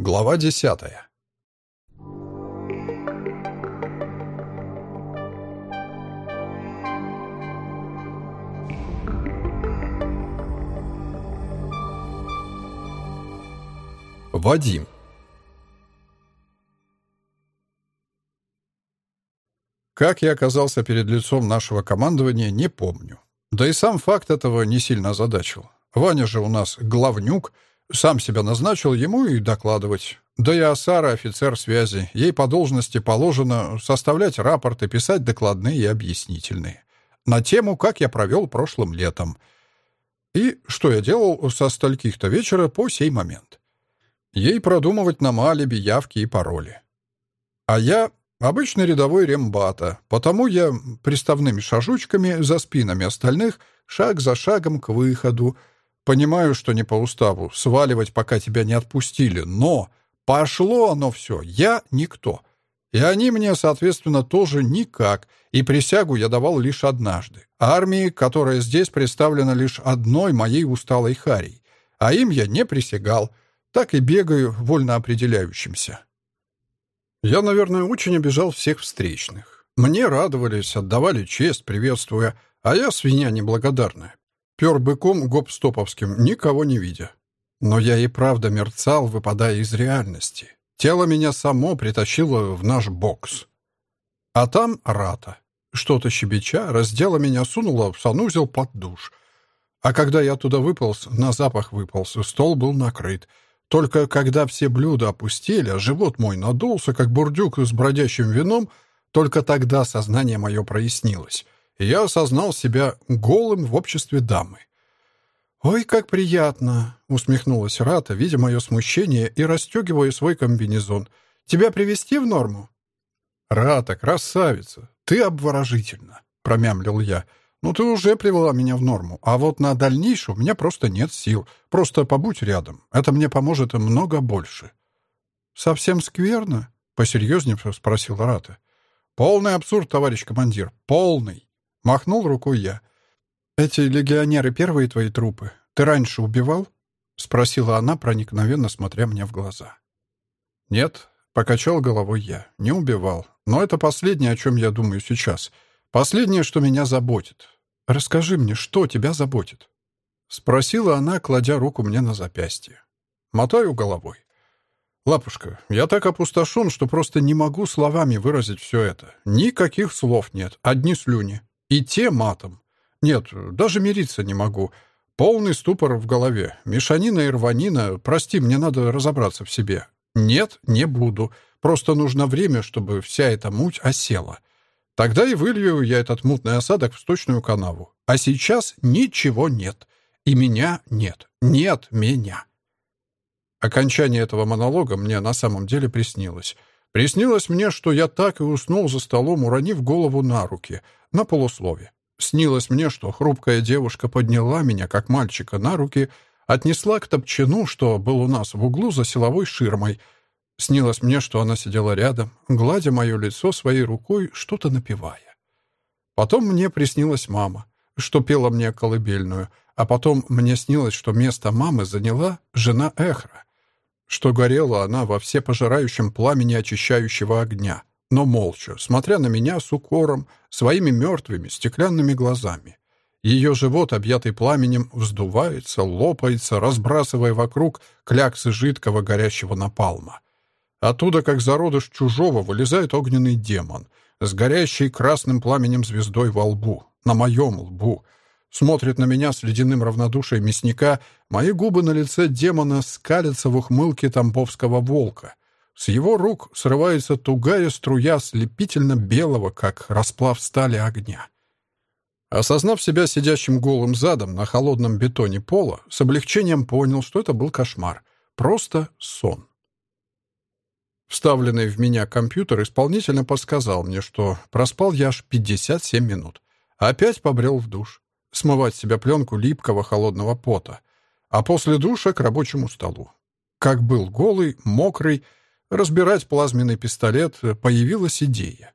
Глава десятая. Вадим. Как я оказался перед лицом нашего командования, не помню. Да и сам факт этого не сильно озадачил. Ваня же у нас главнюк, сам себя назначил ему и докладывать. Да и Асара, офицер связи, ей по должности положено составлять рапорты, писать докладные и объяснительные. На тему, как я провел прошлым летом. И что я делал со стольких-то вечера по сей момент. Ей продумывать нам алиби, явки и пароли. А я обычный рядовой рембата, потому я приставными шажучками за спинами остальных шаг за шагом к выходу, Понимаю, что не по уставу, сваливать, пока тебя не отпустили, но пошло оно все, я никто. И они мне, соответственно, тоже никак, и присягу я давал лишь однажды. Армии, которая здесь представлена лишь одной моей усталой харей. А им я не присягал, так и бегаю вольно определяющимся. Я, наверное, очень обижал всех встречных. Мне радовались, отдавали честь, приветствуя, а я свинья неблагодарная. Пер быком гоп-стоповским, никого не видя. Но я и правда мерцал, выпадая из реальности. Тело меня само притащило в наш бокс. А там рата. Что-то щебеча раздела меня, сунула в санузел под душ. А когда я туда выполз, на запах выполз, стол был накрыт. Только когда все блюда опустили, а живот мой надулся, как бурдюк с бродящим вином, только тогда сознание мое прояснилось — я осознал себя голым в обществе дамы. «Ой, как приятно!» — усмехнулась Рата, видя мое смущение и расстегивая свой комбинезон. «Тебя привести в норму?» «Рата, красавица! Ты обворожительна!» — промямлил я. «Ну, ты уже привела меня в норму, а вот на дальнейшее у меня просто нет сил. Просто побудь рядом. Это мне поможет много больше». «Совсем скверно?» — посерьезнее спросил Рата. «Полный абсурд, товарищ командир, полный!» Махнул рукой я. «Эти легионеры первые твои трупы. Ты раньше убивал?» — спросила она, проникновенно смотря мне в глаза. «Нет», — покачал головой я, — «не убивал. Но это последнее, о чем я думаю сейчас. Последнее, что меня заботит. Расскажи мне, что тебя заботит?» — спросила она, кладя руку мне на запястье. Мотаю головой. «Лапушка, я так опустошен, что просто не могу словами выразить все это. Никаких слов нет, одни слюни. И те матом. Нет, даже мириться не могу. Полный ступор в голове. Мешанина и рванина. Прости, мне надо разобраться в себе. Нет, не буду. Просто нужно время, чтобы вся эта муть осела. Тогда и вылью я этот мутный осадок в сточную канаву. А сейчас ничего нет. И меня нет. Нет меня. Окончание этого монолога мне на самом деле приснилось. Приснилось мне, что я так и уснул за столом, уронив голову на руки, на полуслове. Снилось мне, что хрупкая девушка подняла меня, как мальчика, на руки, отнесла к топчину, что был у нас в углу за силовой ширмой. Снилось мне, что она сидела рядом, гладя мое лицо своей рукой, что-то напевая. Потом мне приснилась мама, что пела мне колыбельную, а потом мне снилось, что место мамы заняла жена Эхра что горела она во всепожирающем пламени очищающего огня, но молча, смотря на меня с укором, своими мертвыми стеклянными глазами. Ее живот, объятый пламенем, вздувается, лопается, разбрасывая вокруг кляксы жидкого горящего напалма. Оттуда, как зародыш чужого, вылезает огненный демон с горящей красным пламенем звездой во лбу, на моем лбу — смотрит на меня с ледяным равнодушием мясника, мои губы на лице демона скалятся в ухмылке тамбовского волка. С его рук срывается тугая струя слепительно белого, как расплав стали огня. Осознав себя сидящим голым задом на холодном бетоне пола, с облегчением понял, что это был кошмар. Просто сон. Вставленный в меня компьютер исполнительно подсказал мне, что проспал я аж 57 минут. Опять побрел в душ смывать себя пленку липкого холодного пота, а после душа к рабочему столу. Как был голый, мокрый, разбирать плазменный пистолет, появилась идея.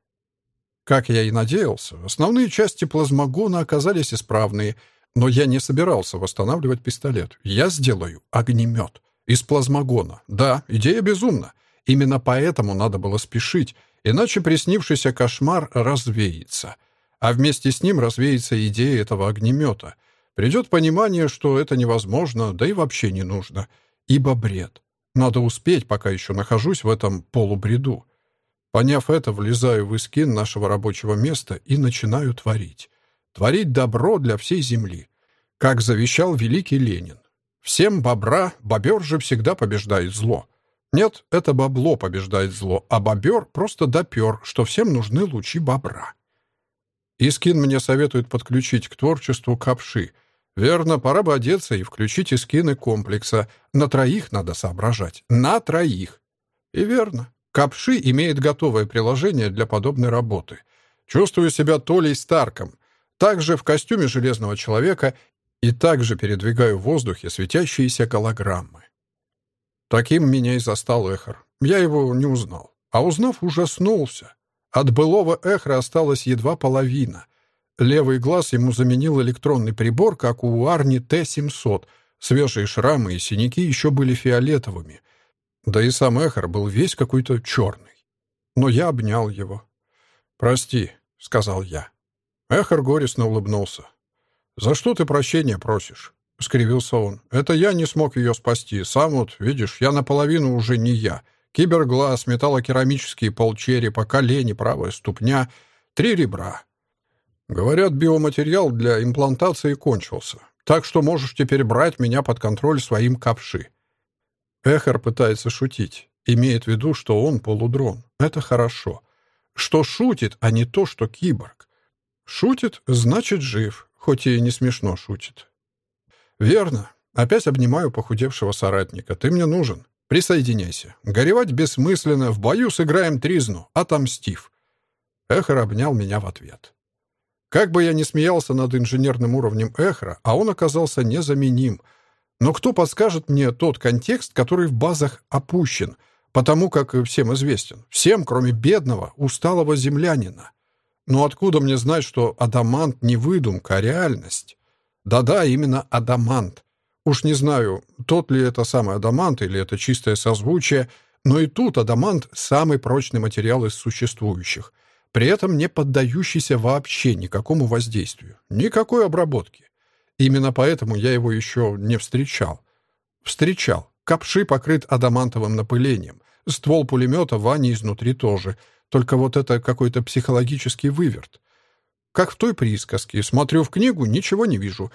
Как я и надеялся, основные части плазмогона оказались исправные, но я не собирался восстанавливать пистолет. Я сделаю огнемет. Из плазмогона. Да, идея безумна. Именно поэтому надо было спешить, иначе приснившийся кошмар развеется. А вместе с ним развеется идея этого огнемета. Придет понимание, что это невозможно, да и вообще не нужно. Ибо бред. Надо успеть, пока еще нахожусь в этом полубреду. Поняв это, влезаю в искин нашего рабочего места и начинаю творить. Творить добро для всей земли. Как завещал великий Ленин. Всем бобра, бобер же всегда побеждает зло. Нет, это бабло побеждает зло, а бобер просто допер, что всем нужны лучи бобра. Искин мне советует подключить к творчеству капши. Верно, пора бы одеться и включить искины комплекса. На троих надо соображать. На троих. И верно. Капши имеет готовое приложение для подобной работы. Чувствую себя Толей Старком. Также в костюме Железного Человека и также передвигаю в воздухе светящиеся голограммы. Таким меня и застал Эхар. Я его не узнал. А узнав, ужаснулся. От былого Эхра осталась едва половина. Левый глаз ему заменил электронный прибор, как у Арни Т-700. Свежие шрамы и синяки еще были фиолетовыми. Да и сам Эхар был весь какой-то черный. Но я обнял его. «Прости», — сказал я. Эхар горестно улыбнулся. «За что ты прощения просишь?» — скривился он. «Это я не смог ее спасти. Сам вот, видишь, я наполовину уже не я. Киберглаз, металлокерамические полчерепа, колени, правая ступня, три ребра. Говорят, биоматериал для имплантации кончился. Так что можешь теперь брать меня под контроль своим капши». Эхар пытается шутить. Имеет в виду, что он полудрон. Это хорошо. Что шутит, а не то, что киборг. Шутит, значит жив хоть и не смешно шутит. «Верно. Опять обнимаю похудевшего соратника. Ты мне нужен. Присоединяйся. Горевать бессмысленно. В бою сыграем тризну. Отомстив». Эхор обнял меня в ответ. Как бы я ни смеялся над инженерным уровнем Эхра, а он оказался незаменим. Но кто подскажет мне тот контекст, который в базах опущен, потому как всем известен? Всем, кроме бедного, усталого землянина. Но откуда мне знать, что адамант не выдумка, а реальность? Да-да, именно адамант. Уж не знаю, тот ли это самый адамант или это чистое созвучие, но и тут адамант — самый прочный материал из существующих, при этом не поддающийся вообще никакому воздействию, никакой обработки. Именно поэтому я его еще не встречал. Встречал. Капши покрыт адамантовым напылением. Ствол пулемета Вани изнутри тоже — только вот это какой-то психологический выверт. Как в той присказке. Смотрю в книгу, ничего не вижу.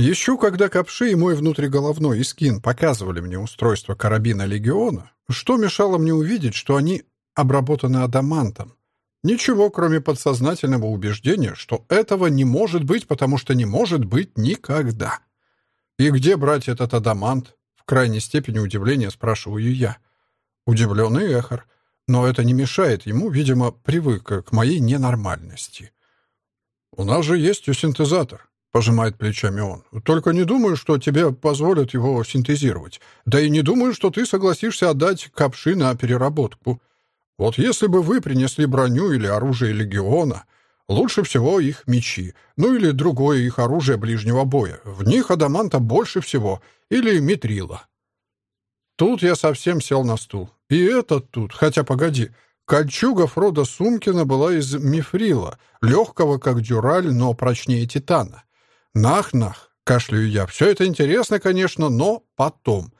Еще когда Капши и мой внутриголовной Искин показывали мне устройство карабина Легиона, что мешало мне увидеть, что они обработаны адамантом? Ничего, кроме подсознательного убеждения, что этого не может быть, потому что не может быть никогда. И где брать этот адамант? В крайней степени удивления спрашиваю я. Удивленный Эхар — но это не мешает ему, видимо, привык к моей ненормальности. «У нас же есть синтезатор», — пожимает плечами он. «Только не думаю, что тебе позволят его синтезировать. Да и не думаю, что ты согласишься отдать капши на переработку. Вот если бы вы принесли броню или оружие легиона, лучше всего их мечи, ну или другое их оружие ближнего боя. В них адаманта больше всего, или митрила». Тут я совсем сел на стул. И этот тут, хотя погоди, кольчуга Фрода Сумкина была из мифрила, легкого, как дюраль, но прочнее титана. Нах-нах, кашляю я. Все это интересно, конечно, но потом.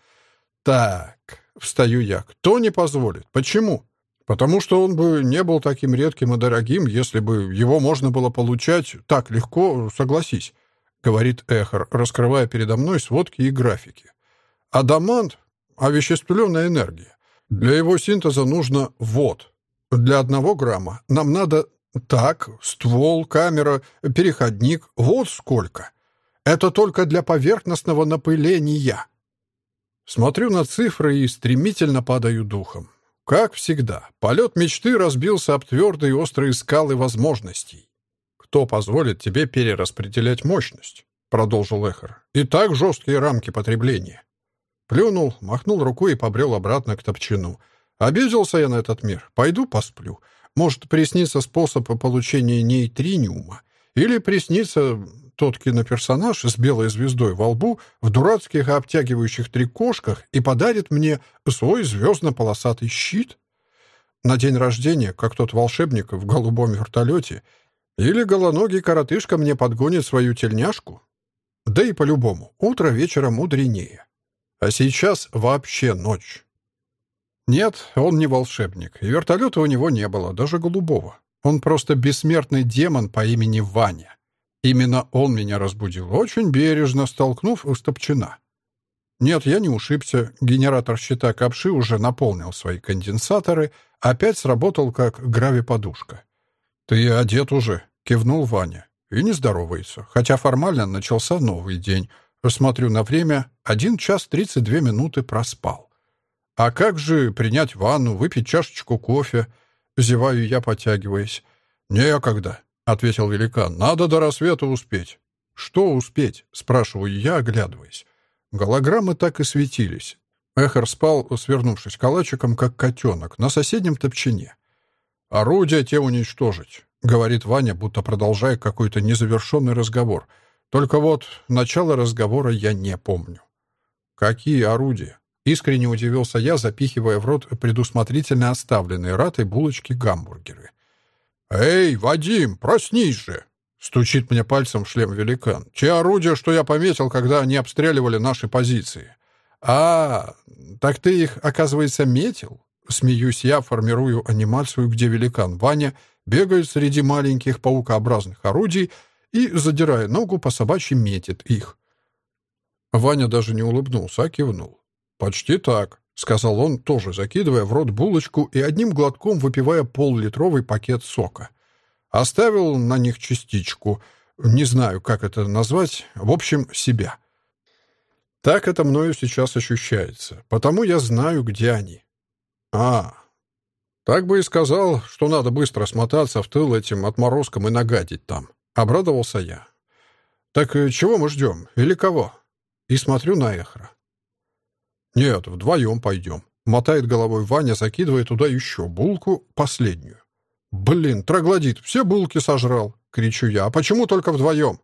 Так, встаю я. Кто не позволит? Почему? Потому что он бы не был таким редким и дорогим, если бы его можно было получать так легко, согласись, говорит Эхар, раскрывая передо мной сводки и графики. Адамант — овеществленная энергия. Для его синтеза нужно вот. Для одного грамма нам надо так, ствол, камера, переходник, вот сколько. Это только для поверхностного напыления. Смотрю на цифры и стремительно падаю духом. Как всегда, полет мечты разбился об твердые острые скалы возможностей. «Кто позволит тебе перераспределять мощность?» — продолжил Эхар. «И так жесткие рамки потребления. Плюнул, махнул рукой и побрел обратно к топчину. Обиделся я на этот мир. Пойду посплю. Может, приснится способ получения нейтриниума. Или приснится тот киноперсонаж с белой звездой во лбу в дурацких обтягивающих трикошках и подарит мне свой звездно-полосатый щит? На день рождения, как тот волшебник в голубом вертолете, или голоногий коротышка мне подгонит свою тельняшку? Да и по-любому, утро вечера мудренее. А сейчас вообще ночь. Нет, он не волшебник, и вертолета у него не было, даже голубого. Он просто бессмертный демон по имени Ваня. Именно он меня разбудил, очень бережно столкнув у стопчина. Нет, я не ушибся. Генератор щита Капши уже наполнил свои конденсаторы, опять сработал как гравиподушка. «Ты одет уже», — кивнул Ваня. И не здоровается, хотя формально начался новый день. Смотрю на время, один час тридцать две минуты проспал. А как же принять ванну, выпить чашечку кофе? Зеваю я, потягиваясь. «Некогда», — ответил великан. «Надо до рассвета успеть». «Что успеть?» — спрашиваю я, оглядываясь. Голограммы так и светились. Эхар спал, свернувшись калачиком, как котенок, на соседнем топчине. «Орудия те уничтожить», — говорит Ваня, будто продолжая какой-то незавершенный разговор. «Только вот начало разговора я не помню». «Какие орудия?» Искренне удивился я, запихивая в рот предусмотрительно оставленные ратой булочки-гамбургеры. «Эй, Вадим, проснись же!» Стучит мне пальцем в шлем великан. «Те орудия, что я пометил, когда они обстреливали наши позиции». «А, так ты их, оказывается, метил?» Смеюсь я, формирую анимацию, где великан Ваня бегает среди маленьких паукообразных орудий и, задирая ногу, по собачьи метит их. Ваня даже не улыбнулся, а кивнул. «Почти так», — сказал он, тоже закидывая в рот булочку и одним глотком выпивая пол-литровый пакет сока. Оставил на них частичку, не знаю, как это назвать, в общем, себя. Так это мною сейчас ощущается, потому я знаю, где они. А, так бы и сказал, что надо быстро смотаться в тыл этим отморозкам и нагадить там. Обрадовался я. Так э, чего мы ждем? Или кого? И смотрю на Эхра. «Нет, вдвоем пойдем», — мотает головой Ваня, закидывая туда еще булку, последнюю. «Блин, троглодит, все булки сожрал!» — кричу я. «А почему только вдвоем?»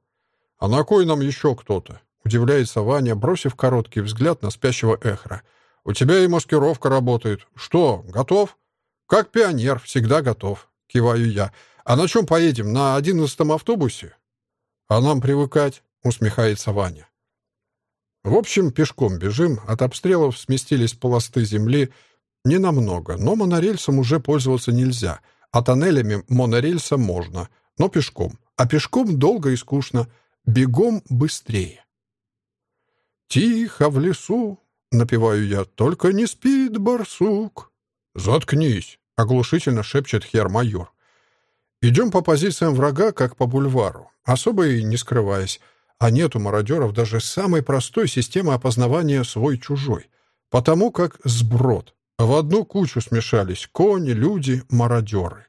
«А на кой нам еще кто-то?» — удивляется Ваня, бросив короткий взгляд на спящего Эхра. «У тебя и маскировка работает. Что, готов?» «Как пионер, всегда готов», — киваю я. «А на чем поедем? На одиннадцатом автобусе?» «А нам привыкать», — усмехается Ваня. В общем, пешком бежим, от обстрелов сместились полосты земли ненамного, но монорельсом уже пользоваться нельзя, а тоннелями монорельса можно, но пешком. А пешком долго и скучно, бегом быстрее. «Тихо в лесу», — напеваю я, — «только не спит барсук». «Заткнись», — оглушительно шепчет хер-майор. Идем по позициям врага, как по бульвару, особо и не скрываясь а нет у мародеров даже самой простой системы опознавания свой-чужой, потому как сброд. В одну кучу смешались кони, люди, мародеры.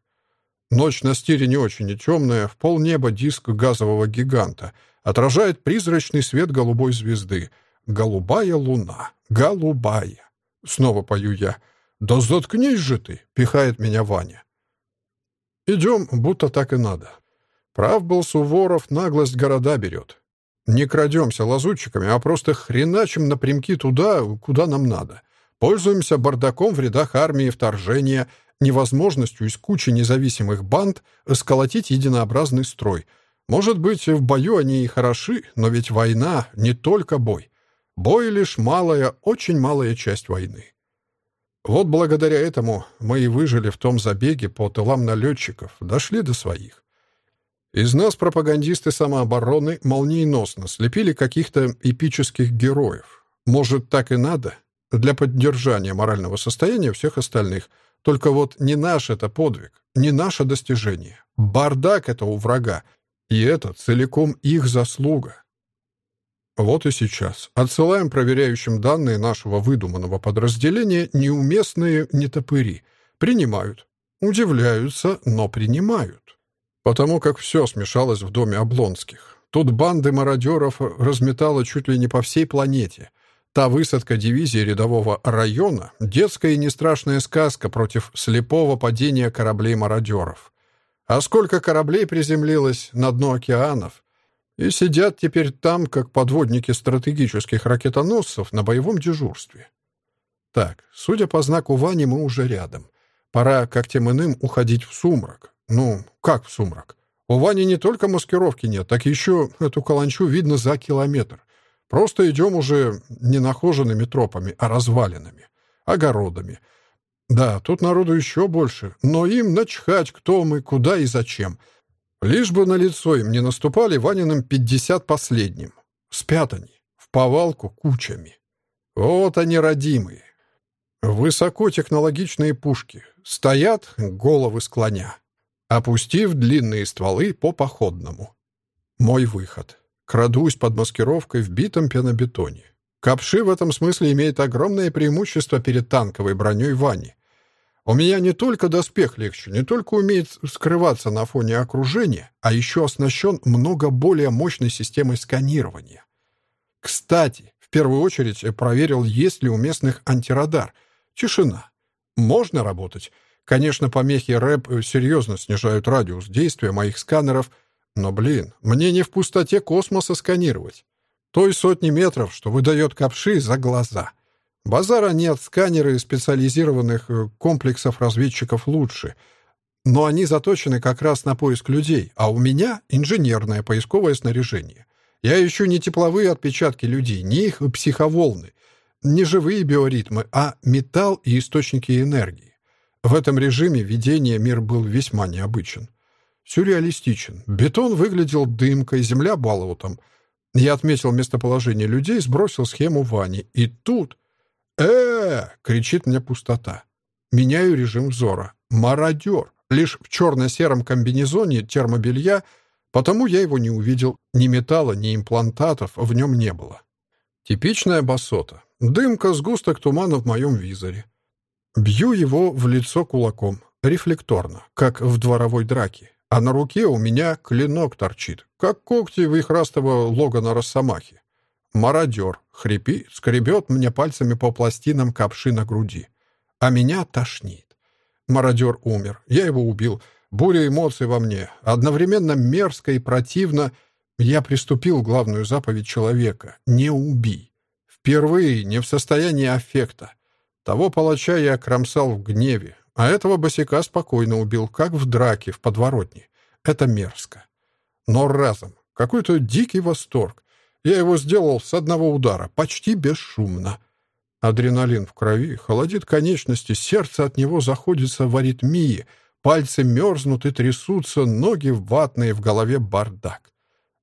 Ночь на стире не очень и темная, в полнеба диск газового гиганта, отражает призрачный свет голубой звезды. Голубая луна, голубая. Снова пою я. «Да заткнись же ты!» — пихает меня Ваня. Идем, будто так и надо. Прав был Суворов, наглость города берет. Не крадемся лазутчиками, а просто хреначим напрямки туда, куда нам надо. Пользуемся бардаком в рядах армии вторжения, невозможностью из кучи независимых банд сколотить единообразный строй. Может быть, в бою они и хороши, но ведь война — не только бой. Бой — лишь малая, очень малая часть войны. Вот благодаря этому мы и выжили в том забеге по тылам налетчиков, дошли до своих. Из нас пропагандисты самообороны молниеносно слепили каких-то эпических героев. Может, так и надо? Для поддержания морального состояния всех остальных. Только вот не наш это подвиг, не наше достижение. Бардак это у врага. И это целиком их заслуга. Вот и сейчас отсылаем проверяющим данные нашего выдуманного подразделения неуместные нетопыри. Принимают. Удивляются, но принимают потому как все смешалось в доме Облонских. Тут банды мародеров разметало чуть ли не по всей планете. Та высадка дивизии рядового района — детская и нестрашная сказка против слепого падения кораблей мародеров. А сколько кораблей приземлилось на дно океанов? И сидят теперь там, как подводники стратегических ракетоносцев на боевом дежурстве. Так, судя по знаку Вани, мы уже рядом. Пора, как тем иным, уходить в сумрак. Ну, как в сумрак? У Вани не только маскировки нет, так еще эту каланчу видно за километр. Просто идем уже не нахоженными тропами, а развалинами, огородами. Да, тут народу еще больше, но им начхать, кто мы, куда и зачем. Лишь бы на лицо им не наступали Ваниным пятьдесят последним. Спят они, в повалку кучами. Вот они, родимые. Высокотехнологичные пушки. Стоят, головы склоня, опустив длинные стволы по походному. Мой выход. Крадусь под маскировкой в битом пенобетоне. Капши в этом смысле имеет огромное преимущество перед танковой броней Вани. У меня не только доспех легче, не только умеет скрываться на фоне окружения, а еще оснащен много более мощной системой сканирования. Кстати, в первую очередь проверил, есть ли у местных антирадар. Тишина. Можно работать. Конечно, помехи рэп серьезно снижают радиус действия моих сканеров — но, блин, мне не в пустоте космоса сканировать. Той сотни метров, что выдает капши за глаза. Базара нет, сканеры специализированных э, комплексов разведчиков лучше. Но они заточены как раз на поиск людей, а у меня инженерное поисковое снаряжение. Я ищу не тепловые отпечатки людей, не их психоволны, не живые биоритмы, а металл и источники энергии. В этом режиме видения мир был весьма необычен сюрреалистичен. Бетон выглядел дымкой, земля болотом. Я отметил местоположение людей, сбросил схему Вани. И тут... э, -э, -э кричит мне пустота. Меняю режим взора. Мародер. Лишь в черно-сером комбинезоне термобелья, потому я его не увидел. Ни металла, ни имплантатов в нем не было. Типичная басота. Дымка, сгусток тумана в моем визоре. Бью его в лицо кулаком, рефлекторно, как в дворовой драке а на руке у меня клинок торчит, как когти вихрастого Логана Росомахи. Мародер, хрипит, скребет мне пальцами по пластинам капши на груди. А меня тошнит. Мародер умер, я его убил. Буря эмоций во мне. Одновременно мерзко и противно я приступил главную заповедь человека — не убий. Впервые не в состоянии аффекта. Того палача я кромсал в гневе, а этого босика спокойно убил, как в драке, в подворотне. Это мерзко. Но разом. Какой-то дикий восторг. Я его сделал с одного удара, почти бесшумно. Адреналин в крови, холодит конечности, сердце от него заходится в аритмии, пальцы мерзнут и трясутся, ноги ватные, в голове бардак.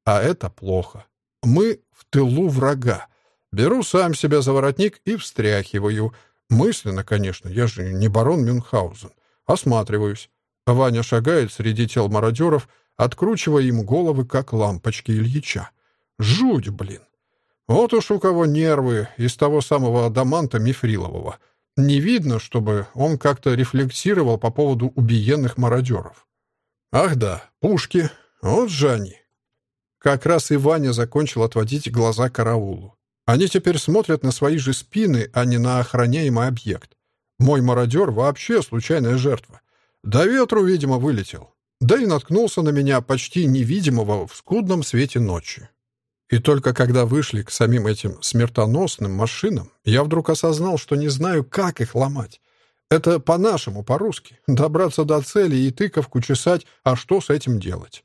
А это плохо. Мы в тылу врага. Беру сам себя за воротник и встряхиваю — Мысленно, конечно, я же не барон Мюнхгаузен. Осматриваюсь. Ваня шагает среди тел мародеров, откручивая им головы, как лампочки Ильича. Жуть, блин! Вот уж у кого нервы из того самого адаманта мифрилового. Не видно, чтобы он как-то рефлексировал по поводу убиенных мародеров. Ах да, пушки. Вот же они. Как раз и Ваня закончил отводить глаза караулу. Они теперь смотрят на свои же спины, а не на охраняемый объект. Мой мародер вообще случайная жертва. До ветру, видимо, вылетел. Да и наткнулся на меня почти невидимого в скудном свете ночи. И только когда вышли к самим этим смертоносным машинам, я вдруг осознал, что не знаю, как их ломать. Это по-нашему, по-русски. Добраться до цели и тыковку чесать, а что с этим делать?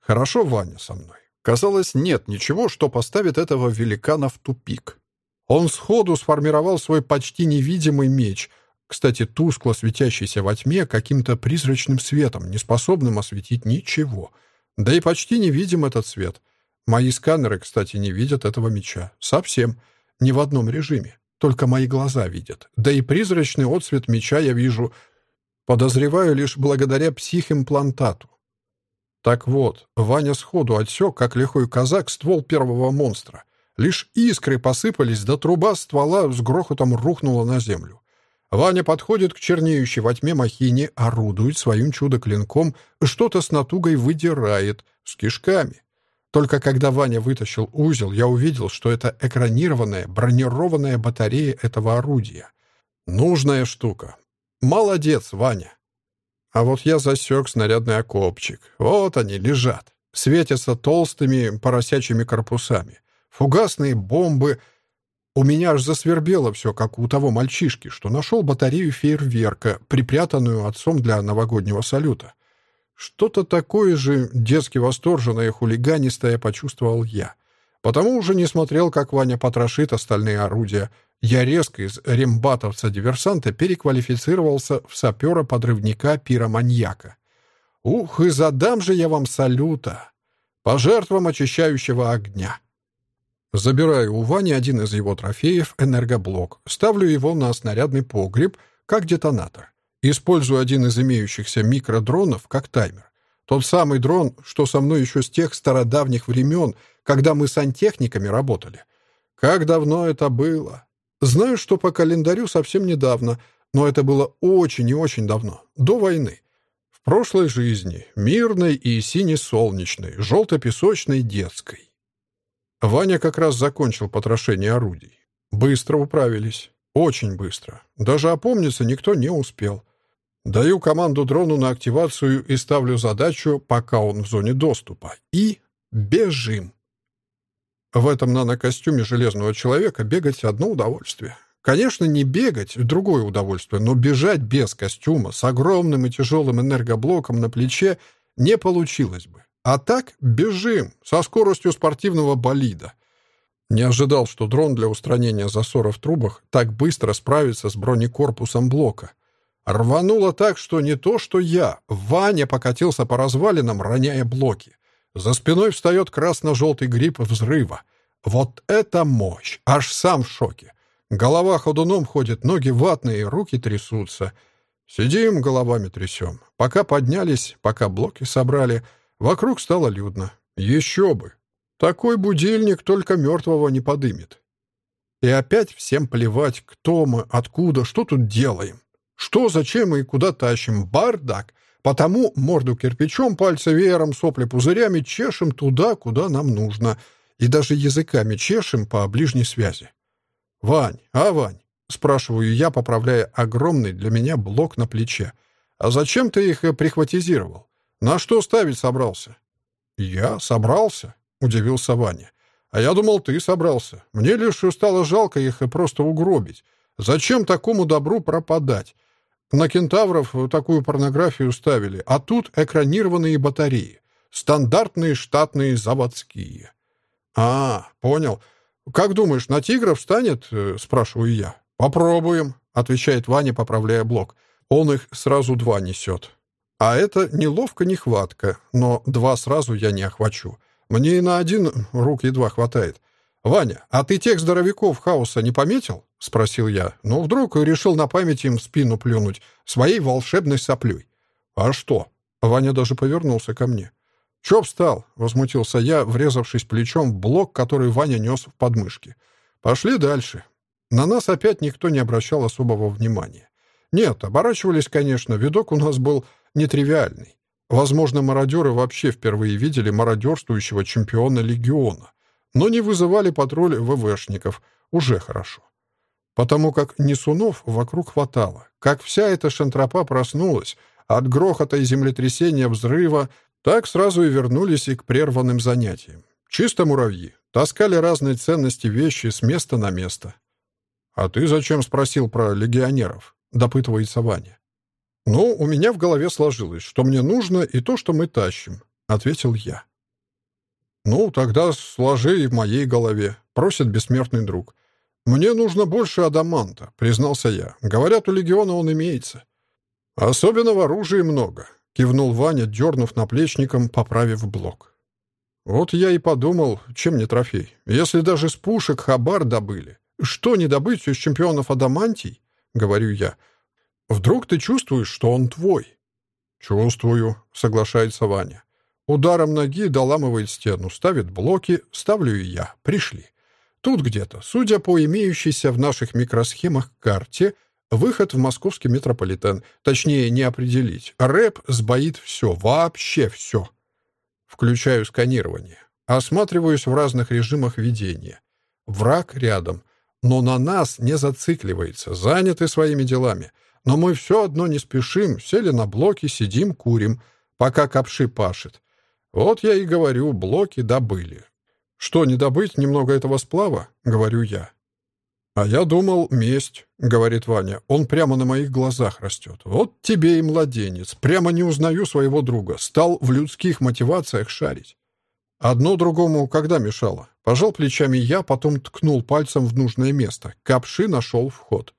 Хорошо Ваня со мной. Казалось, нет ничего, что поставит этого великана в тупик. Он сходу сформировал свой почти невидимый меч, кстати, тускло светящийся во тьме каким-то призрачным светом, не способным осветить ничего. Да и почти невидим этот свет. Мои сканеры, кстати, не видят этого меча. Совсем. Ни в одном режиме. Только мои глаза видят. Да и призрачный отсвет меча я вижу, подозреваю, лишь благодаря психимплантату. Так вот, Ваня сходу отсек, как лихой казак, ствол первого монстра. Лишь искры посыпались, да труба ствола с грохотом рухнула на землю. Ваня подходит к чернеющей во тьме махине, орудует своим чудо-клинком, что-то с натугой выдирает, с кишками. Только когда Ваня вытащил узел, я увидел, что это экранированная, бронированная батарея этого орудия. Нужная штука. Молодец, Ваня. А вот я засек снарядный окопчик. Вот они, лежат. светятся толстыми поросячьими корпусами. Фугасные бомбы. У меня аж засвербело все, как у того мальчишки, что нашел батарею фейерверка, припрятанную отцом для новогоднего салюта. Что-то такое же детски восторженное хулиганистое почувствовал я. Потому уже не смотрел, как Ваня потрошит остальные орудия. Я резко из рембатовца-диверсанта переквалифицировался в сапера-подрывника-пироманьяка. Ух, и задам же я вам салюта! По жертвам очищающего огня. Забираю у Вани один из его трофеев — энергоблок, ставлю его на снарядный погреб, как детонатор. Использую один из имеющихся микродронов как таймер. Тот самый дрон, что со мной еще с тех стародавних времен, когда мы сантехниками работали. Как давно это было? Знаю, что по календарю совсем недавно, но это было очень и очень давно, до войны. В прошлой жизни, мирной и сине-солнечной, желто-песочной детской. Ваня как раз закончил потрошение орудий. Быстро управились. Очень быстро. Даже опомниться никто не успел. Даю команду дрону на активацию и ставлю задачу, пока он в зоне доступа. И бежим. В этом нанокостюме железного человека бегать одно удовольствие. Конечно, не бегать — другое удовольствие, но бежать без костюма, с огромным и тяжелым энергоблоком на плече не получилось бы. А так бежим, со скоростью спортивного болида. Не ожидал, что дрон для устранения засора в трубах так быстро справится с бронекорпусом блока. Рвануло так, что не то, что я. Ваня покатился по развалинам, роняя блоки. За спиной встает красно-желтый гриб взрыва. Вот это мощь! Аж сам в шоке. Голова ходуном ходит, ноги ватные, руки трясутся. Сидим, головами трясем. Пока поднялись, пока блоки собрали — Вокруг стало людно. Еще бы! Такой будильник только мертвого не подымет. И опять всем плевать, кто мы, откуда, что тут делаем. Что, зачем и куда тащим. Бардак. Потому морду кирпичом, пальцы веером, сопли пузырями чешем туда, куда нам нужно. И даже языками чешем по ближней связи. «Вань, а, Вань?» — спрашиваю я, поправляя огромный для меня блок на плече. «А зачем ты их прихватизировал? На что ставить собрался?» «Я собрался?» — удивился Ваня. «А я думал, ты собрался. Мне лишь стало жалко их и просто угробить. Зачем такому добру пропадать? На кентавров такую порнографию ставили, а тут экранированные батареи. Стандартные штатные заводские». «А, понял. Как думаешь, на тигров станет?» — спрашиваю я. «Попробуем», — отвечает Ваня, поправляя блок. Он их сразу два несет. А это неловко нехватка, но два сразу я не охвачу. Мне и на один рук едва хватает. «Ваня, а ты тех здоровяков хаоса не пометил?» — спросил я. Но вдруг решил на память им в спину плюнуть своей волшебной соплей. «А что?» — Ваня даже повернулся ко мне. «Чё встал?» — возмутился я, врезавшись плечом в блок, который Ваня нес в подмышке. «Пошли дальше». На нас опять никто не обращал особого внимания. Нет, оборачивались, конечно, видок у нас был нетривиальный. Возможно, мародеры вообще впервые видели мародерствующего чемпиона легиона, но не вызывали патруль ВВшников. Уже хорошо. Потому как несунов вокруг хватало. Как вся эта шантропа проснулась от грохота и землетрясения взрыва, так сразу и вернулись и к прерванным занятиям. Чисто муравьи. Таскали разные ценности вещи с места на место. «А ты зачем спросил про легионеров?» — допытывается Ваня. «Ну, у меня в голове сложилось, что мне нужно и то, что мы тащим», — ответил я. «Ну, тогда сложи в моей голове», — просит бессмертный друг. «Мне нужно больше адаманта», — признался я. «Говорят, у легиона он имеется». «Особенно в оружии много», — кивнул Ваня, дернув наплечником, поправив блок. «Вот я и подумал, чем не трофей. Если даже с пушек хабар добыли, что не добыть из чемпионов адамантий?» — говорю я. Вдруг ты чувствуешь, что он твой?» «Чувствую», — соглашается Ваня. Ударом ноги доламывает стену, ставит блоки, ставлю и я. Пришли. Тут где-то, судя по имеющейся в наших микросхемах карте, выход в московский метрополитен. Точнее, не определить. Рэп сбоит все, вообще все. Включаю сканирование. Осматриваюсь в разных режимах ведения. Враг рядом. Но на нас не зацикливается, заняты своими делами. Но мы все одно не спешим, сели на блоки, сидим, курим, пока капши пашет. Вот я и говорю, блоки добыли. Что, не добыть немного этого сплава? Говорю я. А я думал, месть, говорит Ваня. Он прямо на моих глазах растет. Вот тебе и младенец. Прямо не узнаю своего друга. Стал в людских мотивациях шарить. Одно другому когда мешало? Пожал плечами я, потом ткнул пальцем в нужное место. Капши нашел вход.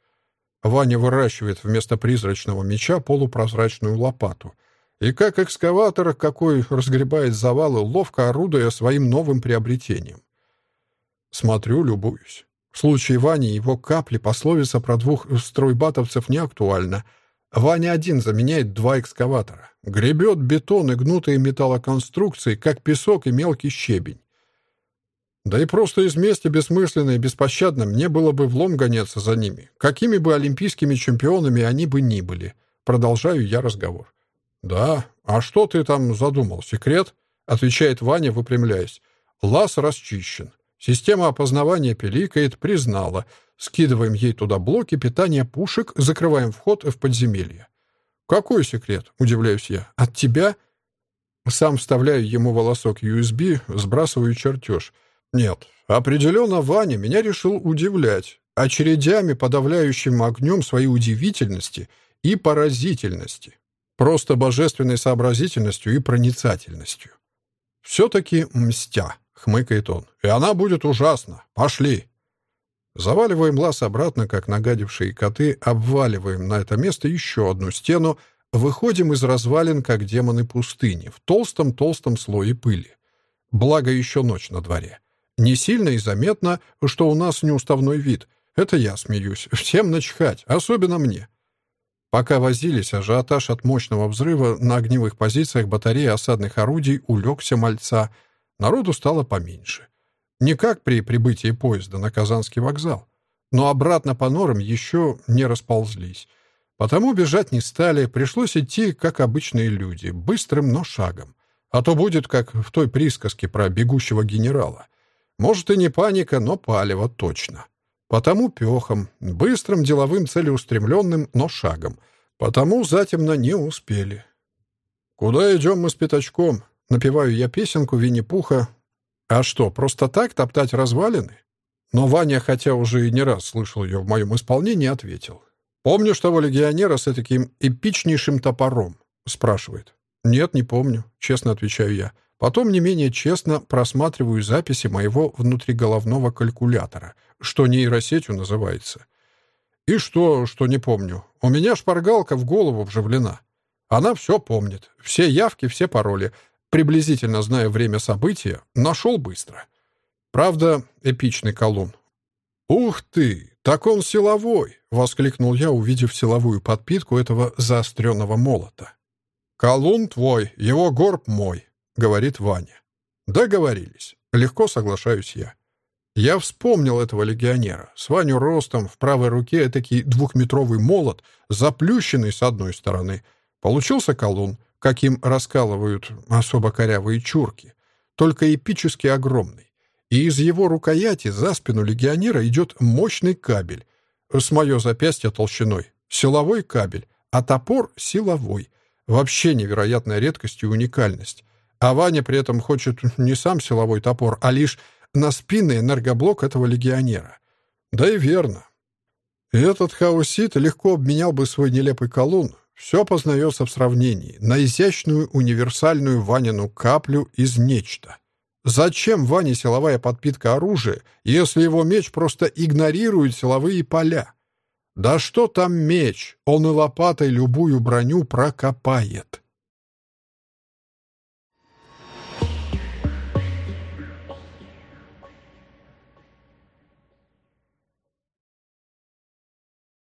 Ваня выращивает вместо призрачного меча полупрозрачную лопату. И как экскаватор, какой разгребает завалы, ловко орудуя своим новым приобретением. Смотрю, любуюсь. В случае Вани его капли пословица про двух стройбатовцев не актуальна. Ваня один заменяет два экскаватора. Гребет бетон и гнутые металлоконструкции, как песок и мелкий щебень. Да и просто из мести бессмысленно и беспощадно мне было бы влом гоняться за ними, какими бы олимпийскими чемпионами они бы ни были. Продолжаю я разговор. «Да, а что ты там задумал, секрет?» — отвечает Ваня, выпрямляясь. «Лаз расчищен. Система опознавания пиликает, признала. Скидываем ей туда блоки питания пушек, закрываем вход в подземелье». «Какой секрет?» — удивляюсь я. «От тебя?» Сам вставляю ему волосок USB, сбрасываю чертеж — нет, определенно Ваня меня решил удивлять, очередями подавляющим огнем своей удивительности и поразительности, просто божественной сообразительностью и проницательностью. «Все-таки мстя», — хмыкает он, — «и она будет ужасна. Пошли». Заваливаем лаз обратно, как нагадившие коты, обваливаем на это место еще одну стену, выходим из развалин, как демоны пустыни, в толстом-толстом слое пыли. Благо еще ночь на дворе. Не сильно и заметно, что у нас неуставной вид. Это я смеюсь. Всем начхать, особенно мне. Пока возились, ажиотаж от мощного взрыва на огневых позициях батареи осадных орудий улегся мальца. Народу стало поменьше. Не как при прибытии поезда на Казанский вокзал. Но обратно по норам еще не расползлись. Потому бежать не стали, пришлось идти, как обычные люди, быстрым, но шагом. А то будет, как в той присказке про бегущего генерала — может, и не паника, но палево точно. Потому пехом, быстрым, деловым, целеустремленным, но шагом. Потому затемно не успели. «Куда идем мы с пятачком?» Напеваю я песенку Винни-Пуха. «А что, просто так топтать развалины?» Но Ваня, хотя уже и не раз слышал ее в моем исполнении, ответил. «Помнишь того легионера с таким эпичнейшим топором?» спрашивает. «Нет, не помню», — честно отвечаю я. Потом не менее честно просматриваю записи моего внутриголовного калькулятора, что нейросетью называется. И что, что не помню? У меня шпаргалка в голову вживлена. Она все помнит. Все явки, все пароли. Приблизительно зная время события, нашел быстро. Правда, эпичный колун. «Ух ты! Так он силовой!» — воскликнул я, увидев силовую подпитку этого заостренного молота. «Колун твой, его горб мой, — говорит Ваня. «Договорились. Легко соглашаюсь я. Я вспомнил этого легионера. С Ваню ростом, в правой руке этакий двухметровый молот, заплющенный с одной стороны. Получился колун, каким раскалывают особо корявые чурки, только эпически огромный. И из его рукояти за спину легионера идет мощный кабель. С мое запястье толщиной. Силовой кабель, а топор — силовой. Вообще невероятная редкость и уникальность. А Ваня при этом хочет не сам силовой топор, а лишь на спинный энергоблок этого легионера. Да и верно. Этот хаосит легко обменял бы свой нелепый колун. Все познается в сравнении. На изящную универсальную Ванину каплю из нечто. Зачем Ване силовая подпитка оружия, если его меч просто игнорирует силовые поля? Да что там меч? Он и лопатой любую броню прокопает.